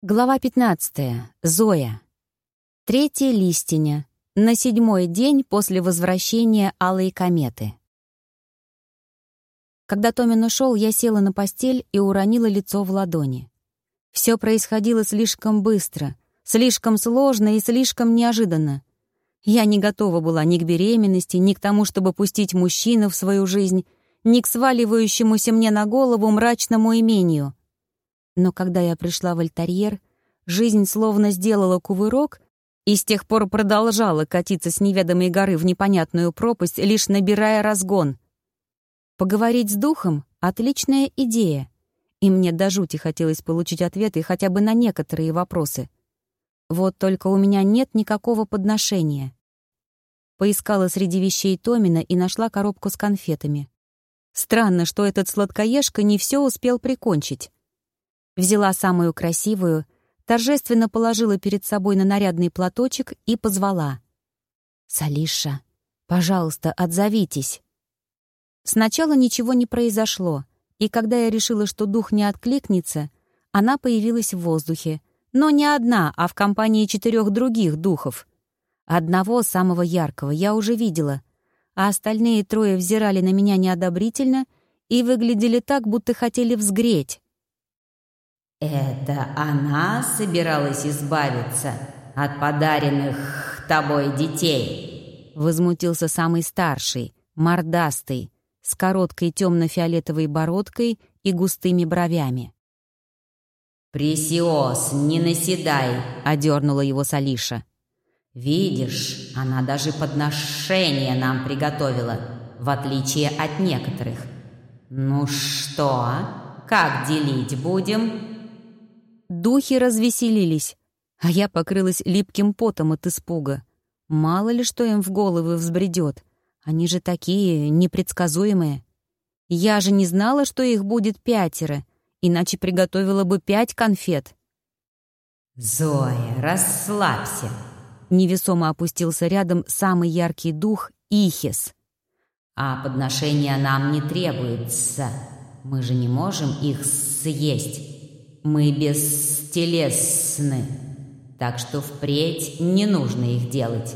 Глава 15. Зоя. Третья листиня. На седьмой день после возвращения Алой кометы. Когда Томин ушел, я села на постель и уронила лицо в ладони. Все происходило слишком быстро, слишком сложно и слишком неожиданно. Я не готова была ни к беременности, ни к тому, чтобы пустить мужчину в свою жизнь, ни к сваливающемуся мне на голову мрачному имению — но когда я пришла в альтерьер, жизнь словно сделала кувырок и с тех пор продолжала катиться с неведомой горы в непонятную пропасть, лишь набирая разгон. Поговорить с духом — отличная идея, и мне до жути хотелось получить ответы хотя бы на некоторые вопросы. Вот только у меня нет никакого подношения. Поискала среди вещей Томина и нашла коробку с конфетами. Странно, что этот сладкоежка не все успел прикончить. Взяла самую красивую, торжественно положила перед собой на нарядный платочек и позвала. «Салиша, пожалуйста, отзовитесь». Сначала ничего не произошло, и когда я решила, что дух не откликнется, она появилась в воздухе, но не одна, а в компании четырех других духов. Одного, самого яркого, я уже видела, а остальные трое взирали на меня неодобрительно и выглядели так, будто хотели взгреть. «Это она собиралась избавиться от подаренных тобой детей?» Возмутился самый старший, мордастый, с короткой темно-фиолетовой бородкой и густыми бровями. «Пресиос, не наседай!» — одернула его Салиша. «Видишь, она даже подношение нам приготовила, в отличие от некоторых. Ну что, как делить будем?» Духи развеселились, а я покрылась липким потом от испуга. Мало ли что им в головы взбредет. Они же такие непредсказуемые. Я же не знала, что их будет пятеро, иначе приготовила бы пять конфет. «Зоя, расслабься!» Невесомо опустился рядом самый яркий дух Ихис. «А подношения нам не требуется. Мы же не можем их съесть. Мы бестелесны, так что впредь не нужно их делать.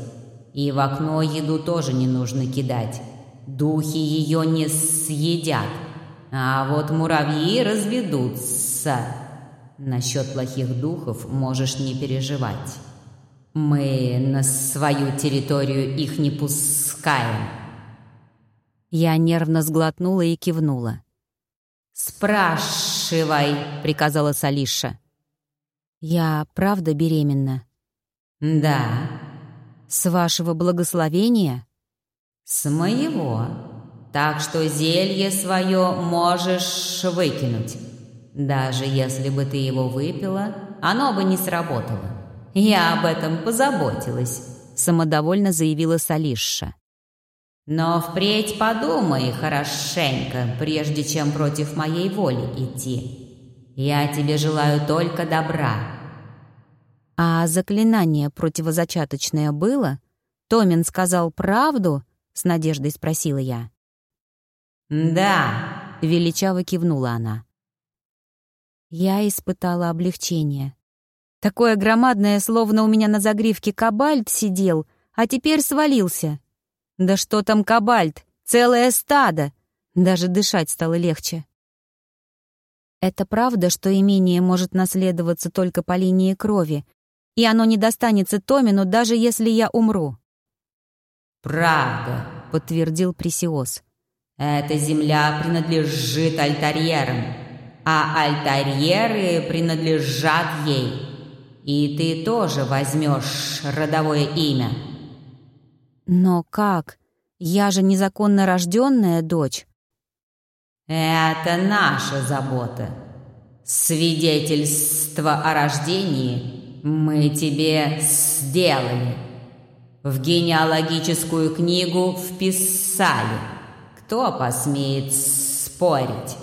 И в окно еду тоже не нужно кидать. Духи ее не съедят. А вот муравьи разведутся. Насчет плохих духов можешь не переживать. Мы на свою территорию их не пускаем. Я нервно сглотнула и кивнула. «Спрашивай», — приказала Салиша. «Я правда беременна?» «Да». «С вашего благословения?» «С моего. Так что зелье свое можешь выкинуть. Даже если бы ты его выпила, оно бы не сработало. Я об этом позаботилась», — самодовольно заявила Салиша. Но впредь подумай хорошенько, прежде чем против моей воли идти. Я тебе желаю только добра». «А заклинание противозачаточное было? Томин сказал правду?» — с надеждой спросила я. «Да», — величаво кивнула она. Я испытала облегчение. Такое громадное, словно у меня на загривке кабальт сидел, а теперь свалился. Да что там кабальт? Целое стадо! Даже дышать стало легче. Это правда, что имение может наследоваться только по линии крови, и оно не достанется Томину, даже если я умру. «Правда», — подтвердил Пресиос. «Эта земля принадлежит альтарьерам, а альтарьеры принадлежат ей. И ты тоже возьмешь родовое имя». Но как? Я же незаконно рожденная дочь. Это наша забота. Свидетельство о рождении мы тебе сделали. В генеалогическую книгу вписали. Кто посмеет спорить?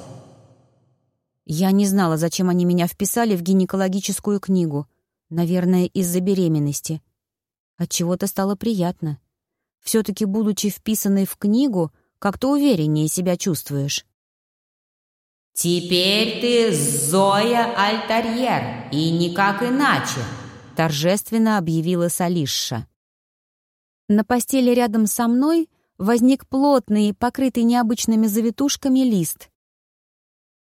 Я не знала, зачем они меня вписали в гинекологическую книгу. Наверное, из-за беременности. От чего-то стало приятно. Все-таки, будучи вписанной в книгу, как-то увереннее себя чувствуешь. «Теперь ты Зоя Альтарьер, и никак иначе», — торжественно объявила Салишша. На постели рядом со мной возник плотный, покрытый необычными завитушками лист.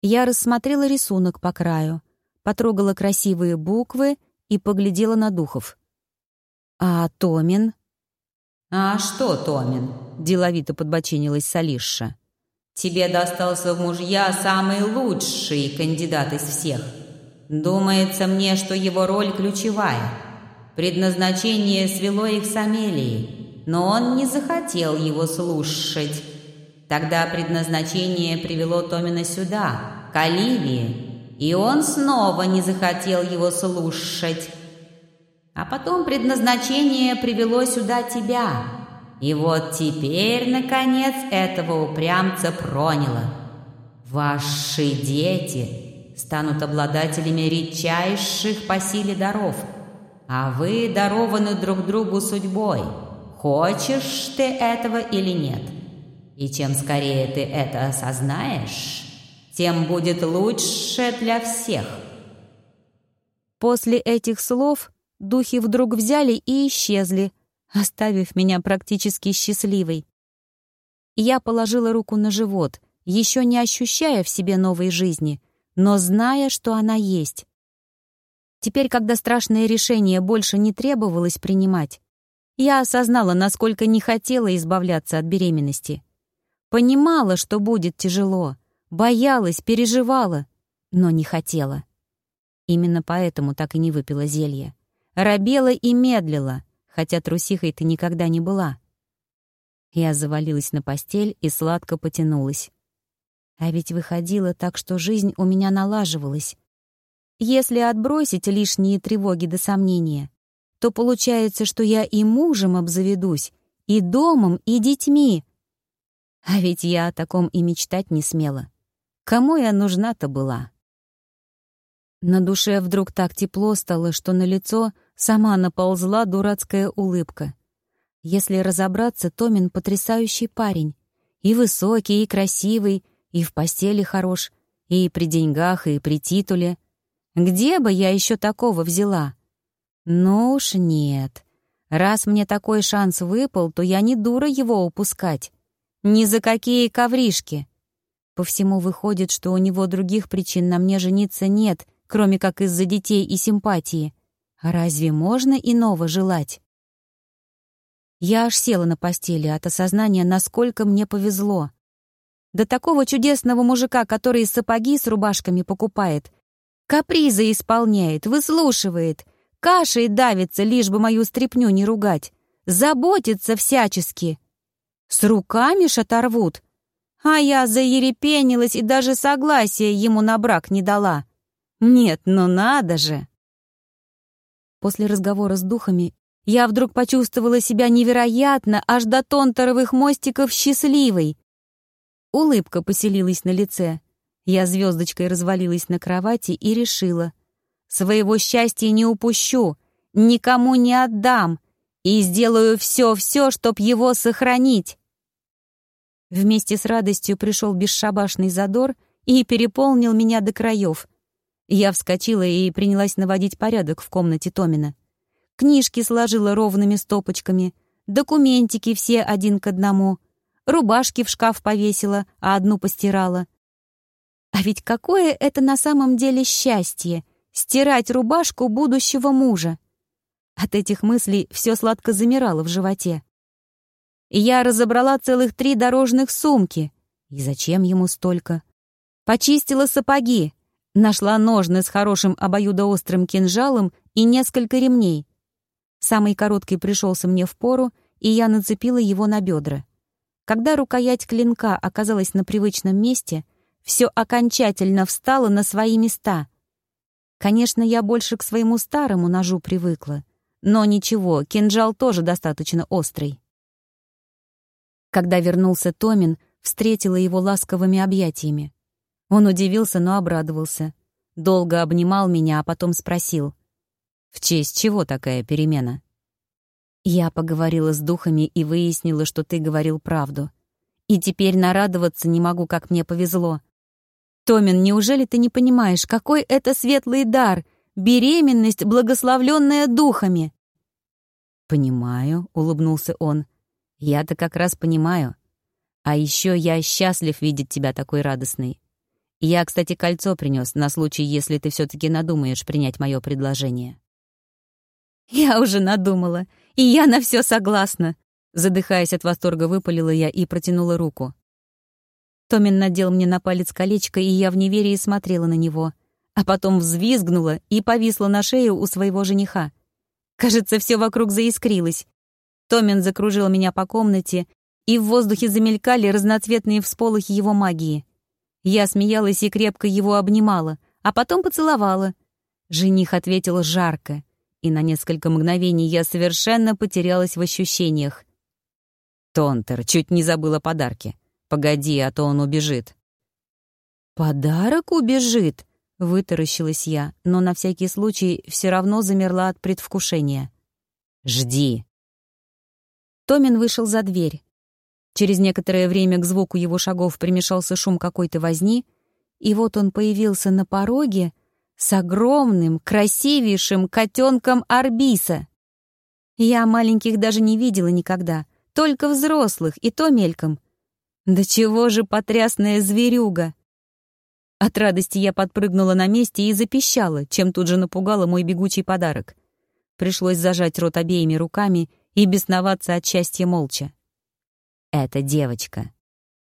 Я рассмотрела рисунок по краю, потрогала красивые буквы и поглядела на духов. «А Томин?» «А что, Томин?» — деловито подбочинилась Салишша. «Тебе достался в мужья самый лучший кандидат из всех. Думается мне, что его роль ключевая. Предназначение свело их с Амелией, но он не захотел его слушать. Тогда предназначение привело Томина сюда, к Оливии, и он снова не захотел его слушать». А потом предназначение привело сюда тебя. И вот теперь, наконец, этого упрямца проняло. Ваши дети станут обладателями редчайших по силе даров, а вы дарованы друг другу судьбой. Хочешь ты этого или нет? И чем скорее ты это осознаешь, тем будет лучше для всех. После этих слов Духи вдруг взяли и исчезли, оставив меня практически счастливой. Я положила руку на живот, еще не ощущая в себе новой жизни, но зная, что она есть. Теперь, когда страшное решение больше не требовалось принимать, я осознала, насколько не хотела избавляться от беременности. Понимала, что будет тяжело, боялась, переживала, но не хотела. Именно поэтому так и не выпила зелье. Робела и медлила, хотя трусихой ты никогда не была. Я завалилась на постель и сладко потянулась. А ведь выходило так, что жизнь у меня налаживалась. Если отбросить лишние тревоги до сомнения, то получается, что я и мужем обзаведусь, и домом, и детьми. А ведь я о таком и мечтать не смела. Кому я нужна-то была? На душе вдруг так тепло стало, что на лицо сама наползла дурацкая улыбка. Если разобраться, Томин потрясающий парень. И высокий, и красивый, и в постели хорош, и при деньгах, и при титуле. Где бы я еще такого взяла? Ну уж нет. Раз мне такой шанс выпал, то я не дура его упускать. Ни за какие ковришки. По всему выходит, что у него других причин на мне жениться нет — кроме как из-за детей и симпатии. Разве можно иного желать? Я аж села на постели от осознания, насколько мне повезло. До такого чудесного мужика, который сапоги с рубашками покупает, капризы исполняет, выслушивает, кашей давится, лишь бы мою стряпню не ругать, заботится всячески. С руками ж оторвут. А я заерепенилась и даже согласия ему на брак не дала. Нет, ну надо же! После разговора с духами я вдруг почувствовала себя невероятно, аж до тонторовых мостиков счастливой. Улыбка поселилась на лице. Я звездочкой развалилась на кровати и решила. Своего счастья не упущу, никому не отдам и сделаю все-все, чтоб его сохранить. Вместе с радостью пришел бесшабашный задор и переполнил меня до краев — я вскочила и принялась наводить порядок в комнате Томина. Книжки сложила ровными стопочками, документики все один к одному, рубашки в шкаф повесила, а одну постирала. А ведь какое это на самом деле счастье — стирать рубашку будущего мужа! От этих мыслей все сладко замирало в животе. Я разобрала целых три дорожных сумки. И зачем ему столько? Почистила сапоги, Нашла ножны с хорошим обоюдоострым кинжалом и несколько ремней. Самый короткий пришелся мне в пору, и я нацепила его на бедра. Когда рукоять клинка оказалась на привычном месте, все окончательно встало на свои места. Конечно, я больше к своему старому ножу привыкла, но ничего, кинжал тоже достаточно острый. Когда вернулся Томин, встретила его ласковыми объятиями. Он удивился, но обрадовался. Долго обнимал меня, а потом спросил. «В честь чего такая перемена?» Я поговорила с духами и выяснила, что ты говорил правду. И теперь нарадоваться не могу, как мне повезло. Томин, неужели ты не понимаешь, какой это светлый дар — беременность, благословленная духами?» «Понимаю», — улыбнулся он. «Я-то как раз понимаю. А еще я счастлив видеть тебя такой радостной. Я, кстати, кольцо принес на случай, если ты все-таки надумаешь принять мое предложение». «Я уже надумала, и я на все согласна», Задыхаясь от восторга, выпалила я и протянула руку. Томин надел мне на палец колечко, и я в неверии смотрела на него, а потом взвизгнула и повисла на шею у своего жениха. Кажется, все вокруг заискрилось. Томин закружил меня по комнате, и в воздухе замелькали разноцветные всполохи его магии. Я смеялась и крепко его обнимала, а потом поцеловала. Жених ответил жарко, и на несколько мгновений я совершенно потерялась в ощущениях. Тонтер, чуть не забыла подарки. Погоди, а то он убежит. «Подарок убежит?» — вытаращилась я, но на всякий случай все равно замерла от предвкушения. «Жди». Томин вышел за дверь. Через некоторое время к звуку его шагов примешался шум какой-то возни, и вот он появился на пороге с огромным, красивейшим котенком Арбиса. Я маленьких даже не видела никогда — только взрослых, и то мельком. Да чего же потрясная зверюга! От радости я подпрыгнула на месте и запищала, чем тут же напугала мой бегучий подарок. Пришлось зажать рот обеими руками и бесноваться от счастья молча. Это девочка.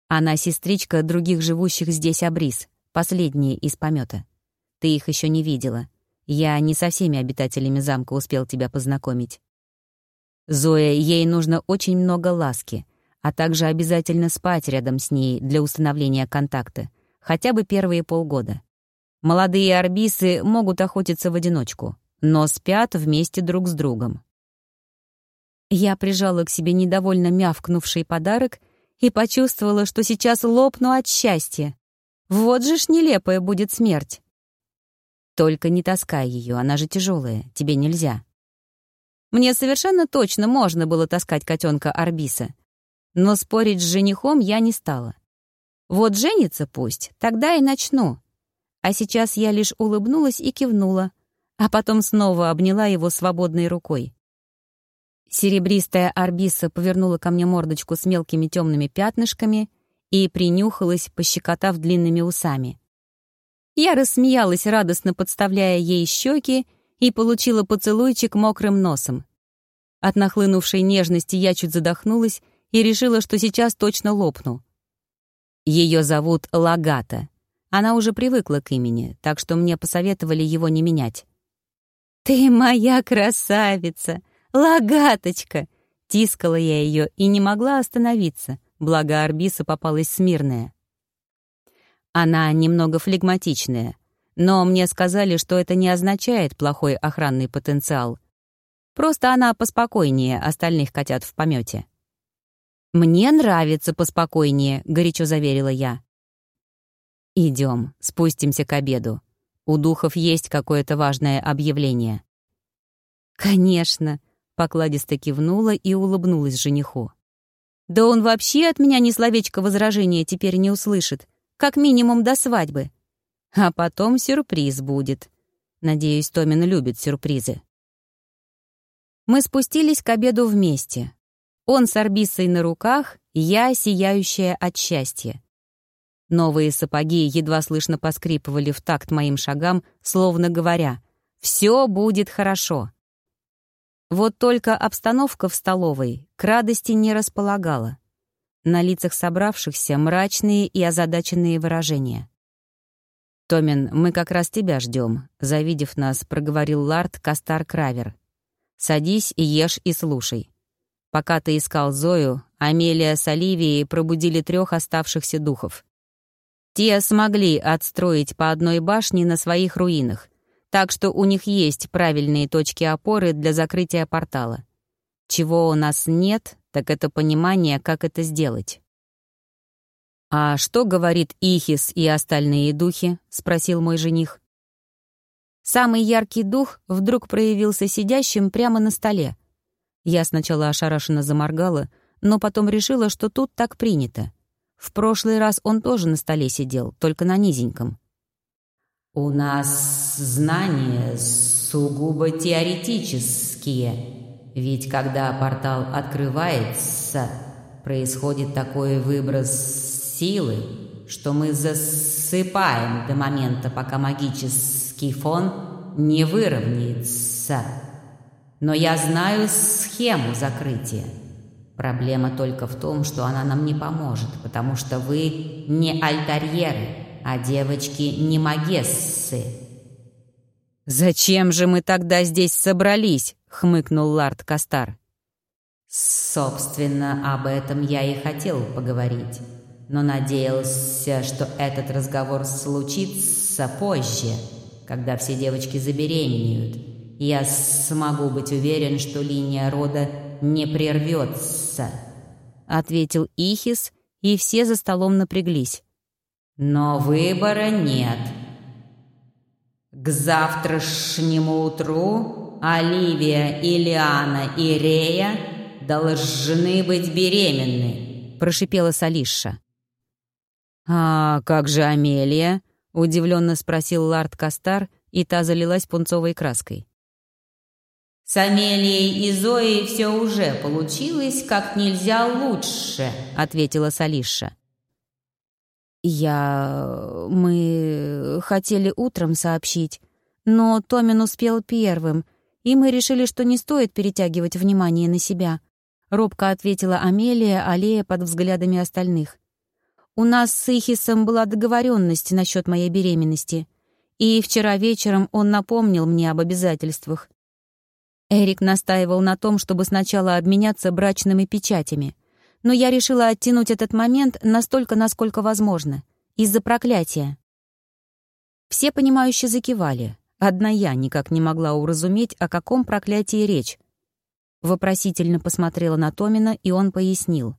Она сестричка других живущих здесь абрис, последняя из помета. Ты их еще не видела. Я не со всеми обитателями замка успел тебя познакомить. Зоя, ей нужно очень много ласки, а также обязательно спать рядом с ней для установления контакта, хотя бы первые полгода. Молодые арбисы могут охотиться в одиночку, но спят вместе друг с другом. Я прижала к себе недовольно мявкнувший подарок и почувствовала, что сейчас лопну от счастья. Вот же ж нелепая будет смерть. Только не таскай ее, она же тяжелая, тебе нельзя. Мне совершенно точно можно было таскать котенка Арбиса. Но спорить с женихом я не стала. Вот женится пусть, тогда и начну. А сейчас я лишь улыбнулась и кивнула, а потом снова обняла его свободной рукой. Серебристая Арбиса повернула ко мне мордочку с мелкими темными пятнышками и принюхалась, пощекотав длинными усами. Я рассмеялась, радостно подставляя ей щеки, и получила поцелуйчик мокрым носом. От нахлынувшей нежности я чуть задохнулась и решила, что сейчас точно лопну. Ее зовут Лагата. Она уже привыкла к имени, так что мне посоветовали его не менять. «Ты моя красавица! Лагаточка!» Тискала я ее и не могла остановиться, благо Арбиса попалась смирная. Она немного флегматичная, но мне сказали, что это не означает плохой охранный потенциал. Просто она поспокойнее остальных котят в помете. «Мне нравится поспокойнее», — горячо заверила я. Идем, спустимся к обеду. У духов есть какое-то важное объявление». «Конечно», — покладисто кивнула и улыбнулась жениху. «Да он вообще от меня ни словечко возражения теперь не услышит, как минимум до свадьбы. А потом сюрприз будет. Надеюсь, Томин любит сюрпризы. Мы спустились к обеду вместе. Он с Арбисой на руках, я сияющая от счастья. Новые сапоги едва слышно поскрипывали в такт моим шагам, словно говоря «Все будет хорошо». Вот только обстановка в столовой к радости не располагала. На лицах собравшихся мрачные и озадаченные выражения. «Томин, мы как раз тебя ждем», — завидев нас, проговорил Лард Кастар Кравер. «Садись и ешь и слушай. Пока ты искал Зою, Амелия с Оливией пробудили трех оставшихся духов. Те смогли отстроить по одной башне на своих руинах, так что у них есть правильные точки опоры для закрытия портала. Чего у нас нет, так это понимание, как это сделать. «А что говорит Ихис и остальные духи?» — спросил мой жених. Самый яркий дух вдруг проявился сидящим прямо на столе. Я сначала ошарашенно заморгала, но потом решила, что тут так принято. В прошлый раз он тоже на столе сидел, только на низеньком. «У нас знания сугубо теоретические, ведь когда портал открывается, происходит такой выброс силы, что мы засыпаем до момента, пока магический фон не выровняется. Но я знаю схему закрытия. Проблема только в том, что она нам не поможет, потому что вы не альтарьеры, а девочки не магессы». «Зачем же мы тогда здесь собрались?» — хмыкнул Лард Кастар. «Собственно, об этом я и хотел поговорить, но надеялся, что этот разговор случится позже, когда все девочки забеременеют, я смогу быть уверен, что линия рода не прервется», — ответил Ихис, и все за столом напряглись. «Но выбора нет. К завтрашнему утру Оливия, Ильяна и Рея должны быть беременны», — прошипела Салиша. «А как же Амелия?» — удивленно спросил Лард Кастар, и та залилась пунцовой краской. С Амелией и Зоей все уже получилось как нельзя лучше», — ответила Салиша. «Я... мы хотели утром сообщить, но Томин успел первым, и мы решили, что не стоит перетягивать внимание на себя», — робко ответила Амелия, аллея под взглядами остальных. «У нас с Ихисом была договоренность насчет моей беременности, и вчера вечером он напомнил мне об обязательствах. Эрик настаивал на том, чтобы сначала обменяться брачными печатями. Но я решила оттянуть этот момент настолько, насколько возможно. Из-за проклятия. Все понимающе закивали. Одна я никак не могла уразуметь, о каком проклятии речь. Вопросительно посмотрела на Томина, и он пояснил.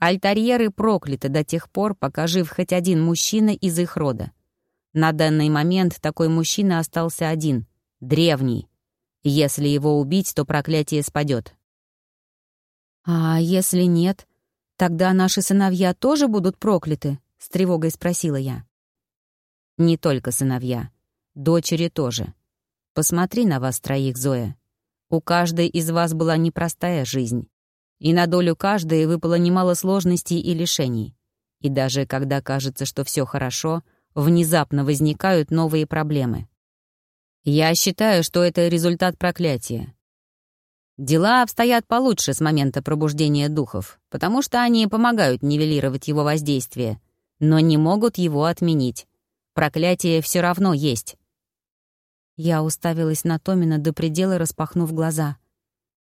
Альтарьеры прокляты до тех пор, пока жив хоть один мужчина из их рода. На данный момент такой мужчина остался один — древний — если его убить, то проклятие спадет. «А если нет, тогда наши сыновья тоже будут прокляты?» — с тревогой спросила я. «Не только сыновья. Дочери тоже. Посмотри на вас троих, Зоя. У каждой из вас была непростая жизнь. И на долю каждой выпало немало сложностей и лишений. И даже когда кажется, что все хорошо, внезапно возникают новые проблемы. Я считаю, что это результат проклятия. Дела обстоят получше с момента пробуждения духов, потому что они помогают нивелировать его воздействие, но не могут его отменить. Проклятие все равно есть. Я уставилась на Томина до предела, распахнув глаза.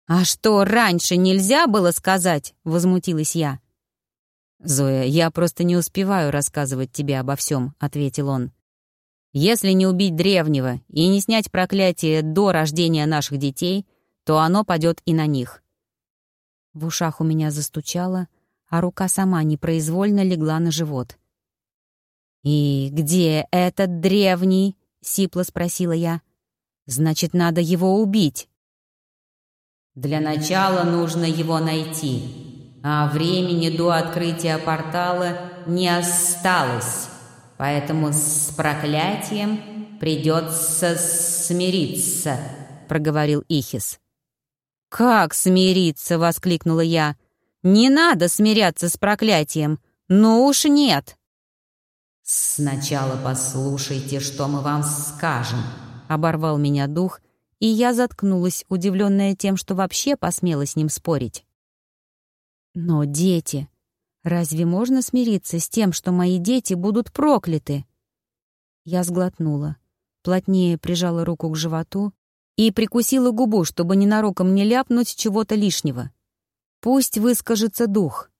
«А что, раньше нельзя было сказать?» — возмутилась я. «Зоя, я просто не успеваю рассказывать тебе обо всем», — ответил он. Если не убить древнего и не снять проклятие до рождения наших детей, то оно падет и на них. В ушах у меня застучало, а рука сама непроизвольно легла на живот. «И где этот древний?» — сипло спросила я. «Значит, надо его убить». «Для начала нужно его найти, а времени до открытия портала не осталось», поэтому с проклятием придется смириться», — проговорил Ихис. «Как смириться?» — воскликнула я. «Не надо смиряться с проклятием. Ну уж нет!» «Сначала послушайте, что мы вам скажем», — оборвал меня дух, и я заткнулась, удивленная тем, что вообще посмела с ним спорить. «Но дети...» Разве можно смириться с тем, что мои дети будут прокляты? Я сглотнула, плотнее прижала руку к животу и прикусила губу, чтобы ненароком не ляпнуть чего-то лишнего. Пусть выскажется дух.